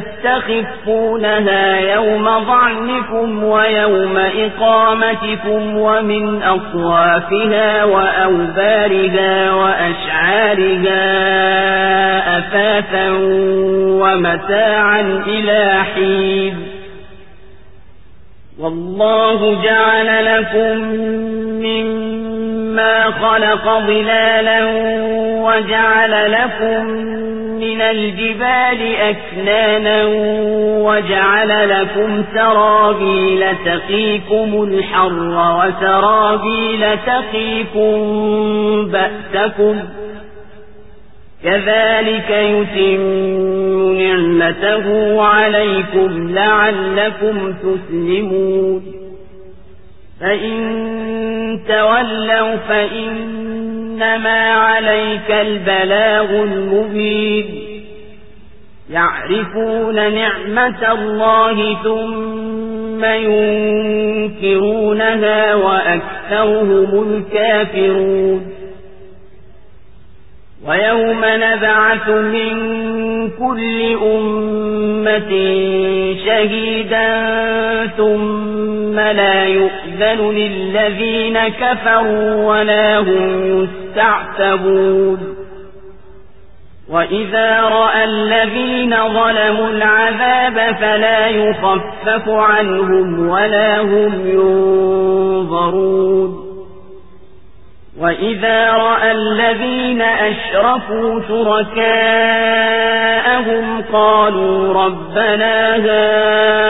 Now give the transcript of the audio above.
تستخفونها يوم ضعنكم ويوم إقامتكم ومن أصوافها وأوبارها وأشعارها أفافا ومتاعا إلى حين. والله جعل لكم مما خلق ظلالا وجعل لكم من الجبال أكنانا وجعل لكم سرابيل تقيكم الحر وسرابيل تقيكم بأسكم كذلك يتم نعمته عليكم لعلكم تسلمون فإن تولوا فإنما عليك البلاغ المبين. يعرفون نعمة الله ثم ينكرونها وأكثرهم الكافرون. ويوم نبعث من كل أمة شهيدا ثم لا يؤذن للذين كفروا ولا هم يستعتبون. وإذا رأى الذين ظلموا العذاب فلا يخفف عنهم ولا هم ينظرون. وإذا رأى الذين أشرفوا شركاءهم قالوا ربنا هؤلاء